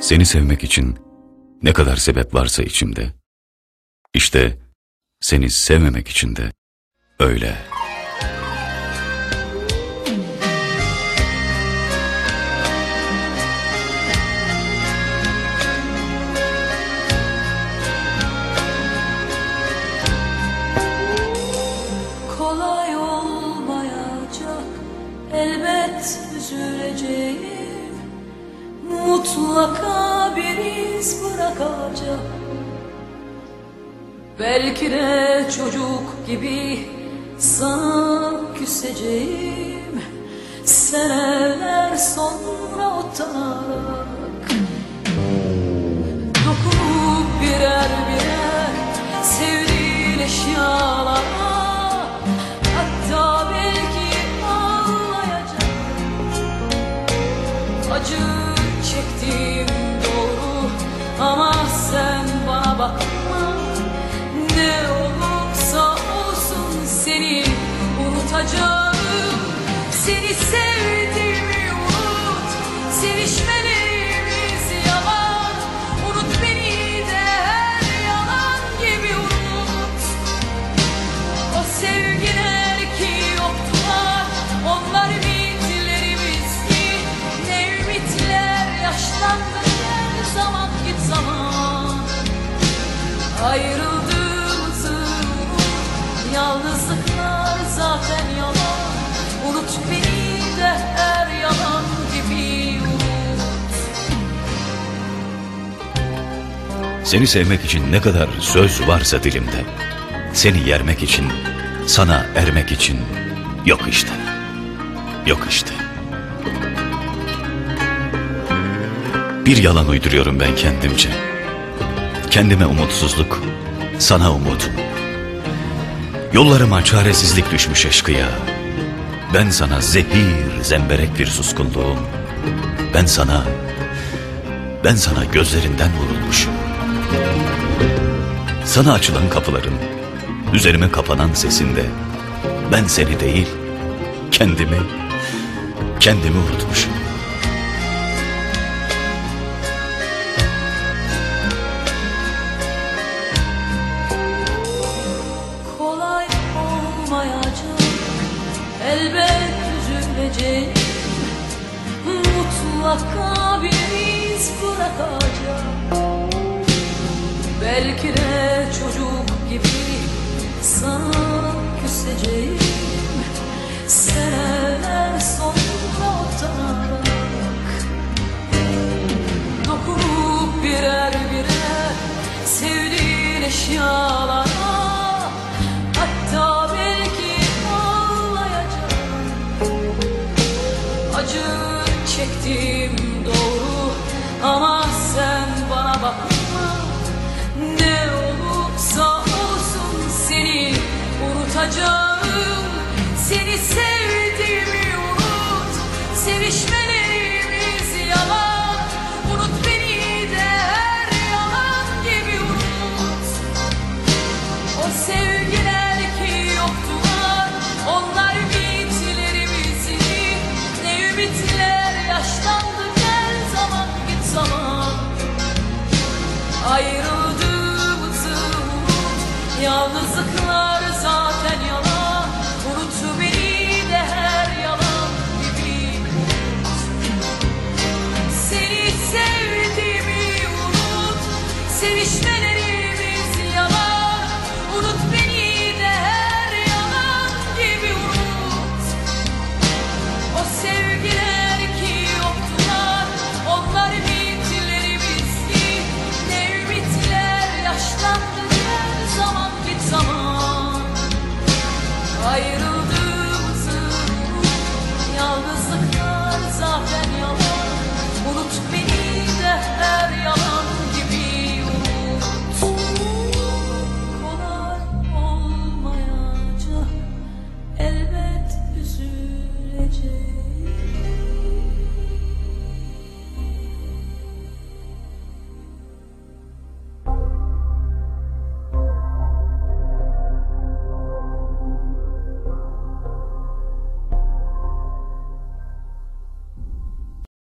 Seni sevmek için ne kadar sebep varsa içimde, işte seni sevmemek için de öyle. Üzüleceğim Mutlaka bir iz bırakacak Belki de çocuk gibi sana küseceğim. Seneler sonra bakma Ne olursa olsun seni unutacağım Ayrıldığımızı Yalnızlıklar zaten yalan Unut beni de her yalan gibi Seni sevmek için ne kadar söz varsa dilimde, seni yermek için, sana ermek için yok işte. Yok işte. Bir yalan uyduruyorum ben kendimce. Kendime umutsuzluk, sana umut. Yollarıma çaresizlik düşmüş eşkıya. Ben sana zehir, zemberek bir suskunluğum. Ben sana, ben sana gözlerinden vurulmuşum. Sana açılan kapıların, üzerime kapanan sesinde ben seni değil, kendimi, kendimi unutmuşum. Elbet üzüleceğim Mutlaka bir iz bırakacak Seni sevdiğimi unut Sevişmelerimiz Sevişmelerimiz